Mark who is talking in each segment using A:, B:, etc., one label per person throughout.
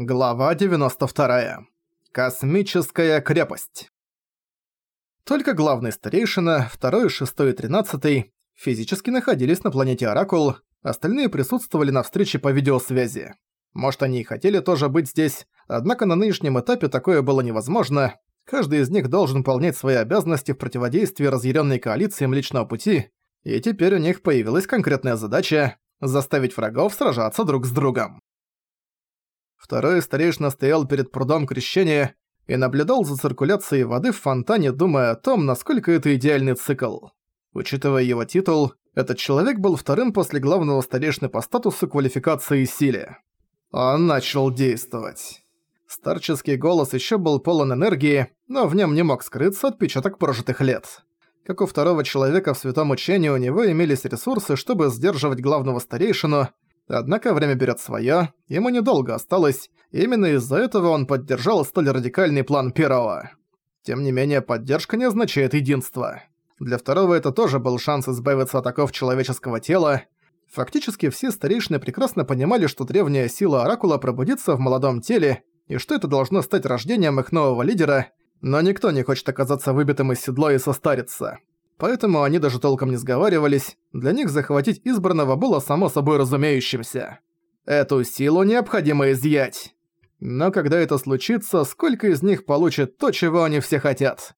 A: Глава 92. Космическая крепость. Только главный старейшина, второй, шестой и тринадцатый физически находились на планете Оракул, остальные присутствовали на встрече по видеосвязи. Может, они и хотели тоже быть здесь, однако на нынешнем этапе такое было невозможно. Каждый из них должен выполнять свои обязанности в противодействии разъяренной коалиции Млечного Пути, и теперь у них появилась конкретная задача – заставить врагов сражаться друг с другом. Второй старейшина стоял перед прудом крещения и наблюдал за циркуляцией воды в фонтане, думая о том, насколько это идеальный цикл. Учитывая его титул, этот человек был вторым после главного старейшины по статусу, квалификации и силе. Он начал действовать. Старческий голос еще был полон энергии, но в нем не мог скрыться отпечаток прожитых лет. Как у второго человека в святом учении, у него имелись ресурсы, чтобы сдерживать главного старейшину, Однако время берет своё, ему недолго осталось, именно из-за этого он поддержал столь радикальный план первого. Тем не менее, поддержка не означает единство. Для второго это тоже был шанс избавиться от оков человеческого тела. Фактически все старейшины прекрасно понимали, что древняя сила Оракула пробудится в молодом теле, и что это должно стать рождением их нового лидера, но никто не хочет оказаться выбитым из седла и состариться поэтому они даже толком не сговаривались, для них захватить избранного было само собой разумеющимся. Эту силу необходимо изъять. Но когда это случится, сколько из них получит то, чего они все хотят?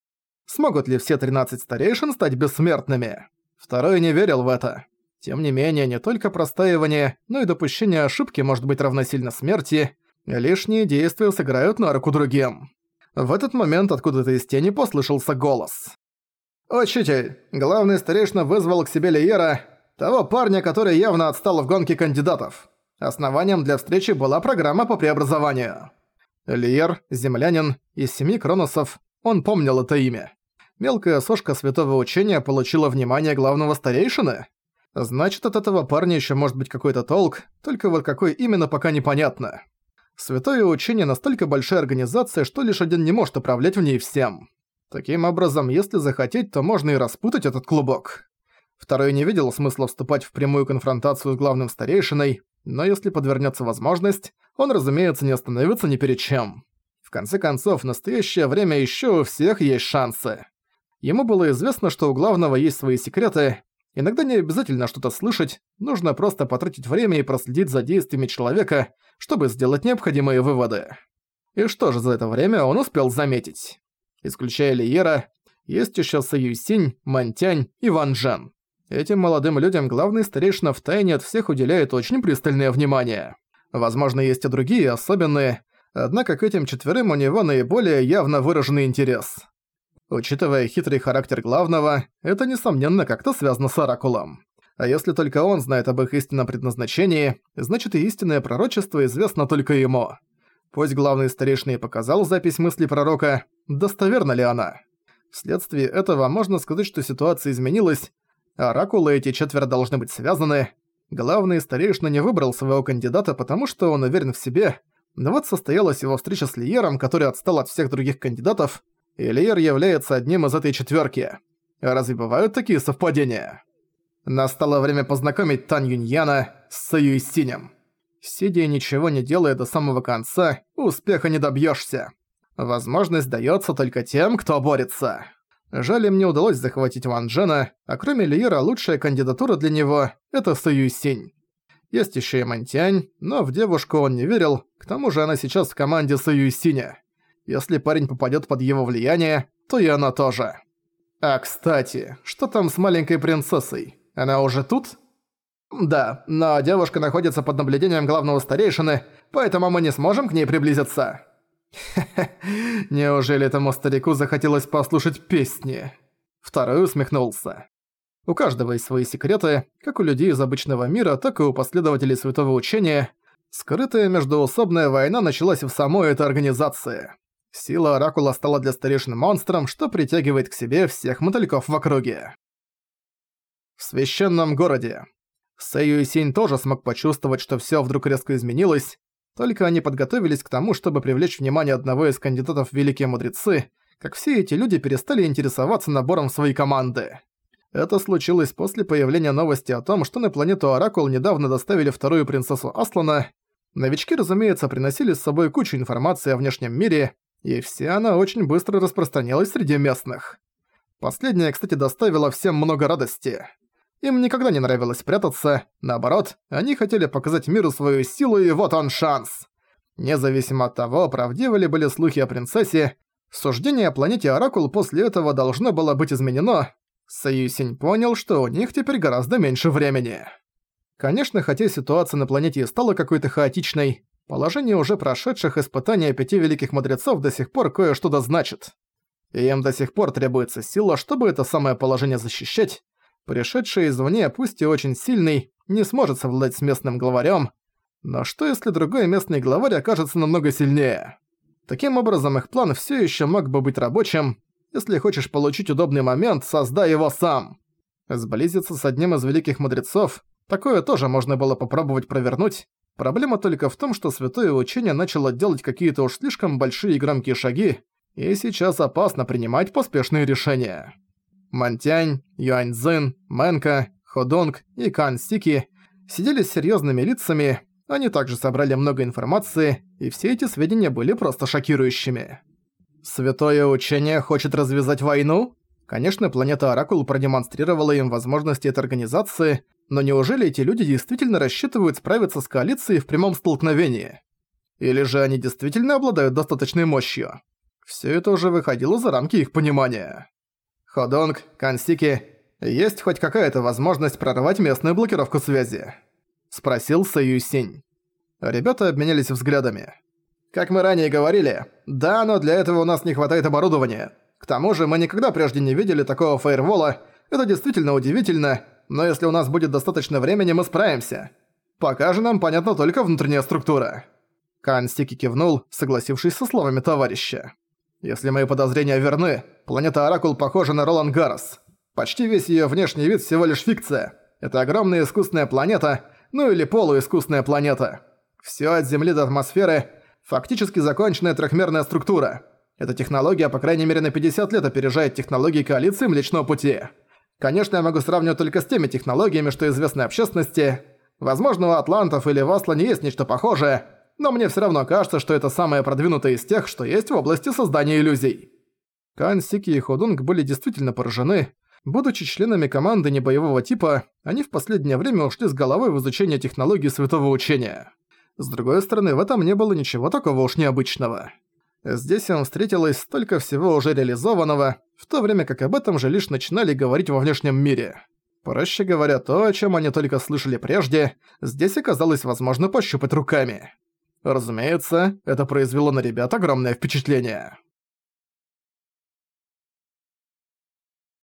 A: Смогут ли все 13 старейшин стать бессмертными? Второй не верил в это. Тем не менее, не только простаивание, но и допущение ошибки может быть равносильно смерти, лишние действия сыграют на руку другим. В этот момент откуда-то из тени послышался голос. «Учитель, главный старейшина вызвал к себе Лиера, того парня, который явно отстал в гонке кандидатов. Основанием для встречи была программа по преобразованию». Лиер, землянин, из семи кроносов, он помнил это имя. Мелкая сошка святого учения получила внимание главного старейшины? Значит, от этого парня еще может быть какой-то толк, только вот какой именно пока непонятно. Святое учение настолько большая организация, что лишь один не может управлять в ней всем. Таким образом, если захотеть, то можно и распутать этот клубок. Второй не видел смысла вступать в прямую конфронтацию с главным старейшиной, но если подвернется возможность, он, разумеется, не остановится ни перед чем. В конце концов, в настоящее время еще у всех есть шансы. Ему было известно, что у главного есть свои секреты. Иногда не обязательно что-то слышать, нужно просто потратить время и проследить за действиями человека, чтобы сделать необходимые выводы. И что же за это время он успел заметить? Исключая Лиера, есть еще Саюсинь, Мантянь и Ван Джен. Этим молодым людям главный старейшина в тайне от всех уделяет очень пристальное внимание. Возможно, есть и другие, особенные, однако к этим четверым у него наиболее явно выраженный интерес. Учитывая хитрый характер главного, это несомненно как-то связано с Оракулом. А если только он знает об их истинном предназначении, значит и истинное пророчество известно только ему. Пусть главный старейшина и показал запись мыслей пророка, достоверна ли она? Вследствие этого можно сказать, что ситуация изменилась, оракулы эти четверо должны быть связаны. Главный старейшина не выбрал своего кандидата, потому что он уверен в себе, но вот состоялась его встреча с Лиером, который отстал от всех других кандидатов, и Лиер является одним из этой четверки. Разве бывают такие совпадения? Настало время познакомить Тан Юньяна с Саюисинем. Сидя и ничего не делая до самого конца, успеха не добьёшься. Возможность даётся только тем, кто борется. Жаль, им не удалось захватить Ван Джена, а кроме Лиера лучшая кандидатура для него – это Саюсинь. Есть ещё и Мантянь, но в девушку он не верил, к тому же она сейчас в команде Саюсиня. Если парень попадёт под его влияние, то и она тоже. А кстати, что там с маленькой принцессой? Она уже тут? «Да, но девушка находится под наблюдением главного старейшины, поэтому мы не сможем к ней приблизиться». «Хе-хе, неужели этому старику захотелось послушать песни?» Второй усмехнулся. У каждого есть свои секреты, как у людей из обычного мира, так и у последователей святого учения. Скрытая междуусобная война началась в самой этой организации. Сила Оракула стала для старейшин монстром, что притягивает к себе всех мотыльков в округе. В священном городе. Сэйю и Синь тоже смог почувствовать, что всё вдруг резко изменилось, только они подготовились к тому, чтобы привлечь внимание одного из кандидатов в Великие Мудрецы, как все эти люди перестали интересоваться набором своей команды. Это случилось после появления новости о том, что на планету Оракул недавно доставили вторую принцессу Аслана. Новички, разумеется, приносили с собой кучу информации о внешнем мире, и вся она очень быстро распространялась среди местных. Последняя, кстати, доставила всем много радости. Им никогда не нравилось прятаться, наоборот, они хотели показать миру свою силу, и вот он шанс. Независимо от того, правдивы ли были слухи о принцессе, суждение о планете Оракул после этого должно было быть изменено. Союзень понял, что у них теперь гораздо меньше времени. Конечно, хотя ситуация на планете и стала какой-то хаотичной, положение уже прошедших испытания пяти великих мудрецов до сих пор кое-что да значит. Им до сих пор требуется сила, чтобы это самое положение защищать. Пришедший извне, пусть и очень сильный, не сможет совладать с местным главарем, но что если другой местный главарь окажется намного сильнее? Таким образом, их план все еще мог бы быть рабочим. Если хочешь получить удобный момент, создай его сам. Сблизиться с одним из великих мудрецов, такое тоже можно было попробовать провернуть. Проблема только в том, что святое учение начало делать какие-то уж слишком большие и громкие шаги, и сейчас опасно принимать поспешные решения. Мантянь, Юаньцзин, Мэнка, Ходонг и Кан Сики сидели с серьезными лицами, они также собрали много информации, и все эти сведения были просто шокирующими. Святое учение хочет развязать войну? Конечно, планета Оракул продемонстрировала им возможности этой организации, но неужели эти люди действительно рассчитывают справиться с коалицией в прямом столкновении? Или же они действительно обладают достаточной мощью? Все это уже выходило за рамки их понимания. Ходонг, Кансики, есть хоть какая-то возможность прорвать местную блокировку связи? — спросил Саюсень. Ребята обменялись взглядами. «Как мы ранее говорили, да, но для этого у нас не хватает оборудования. К тому же мы никогда прежде не видели такого фаервола. Это действительно удивительно, но если у нас будет достаточно времени, мы справимся. Пока же нам понятна только внутренняя структура». Кан Стики кивнул, согласившись со словами товарища. «Если мои подозрения верны, планета Оракул похожа на Ролан Гаррес. Почти весь её внешний вид всего лишь фикция. Это огромная искусственная планета, ну или полуискусственная планета. Всё от Земли до атмосферы – фактически законченная трехмерная структура. Эта технология, по крайней мере, на 50 лет опережает технологии коалиции Млечного Пути. Конечно, я могу сравнивать только с теми технологиями, что известны общественности. Возможно, у атлантов или в Аслане есть нечто похожее, но мне всё равно кажется, что это самое продвинутое из тех, что есть в области создания иллюзий. Кан, Сики и Ходунг были действительно поражены, Будучи членами команды небоевого типа, они в последнее время ушли с головой в изучение технологии святого учения. С другой стороны, в этом не было ничего такого уж необычного. Здесь им встретилось столько всего уже реализованного, в то время как об этом же лишь начинали говорить во внешнем мире. Проще говоря, то, о чем они только слышали прежде, здесь оказалось возможно пощупать руками. Разумеется, это произвело на ребят огромное впечатление.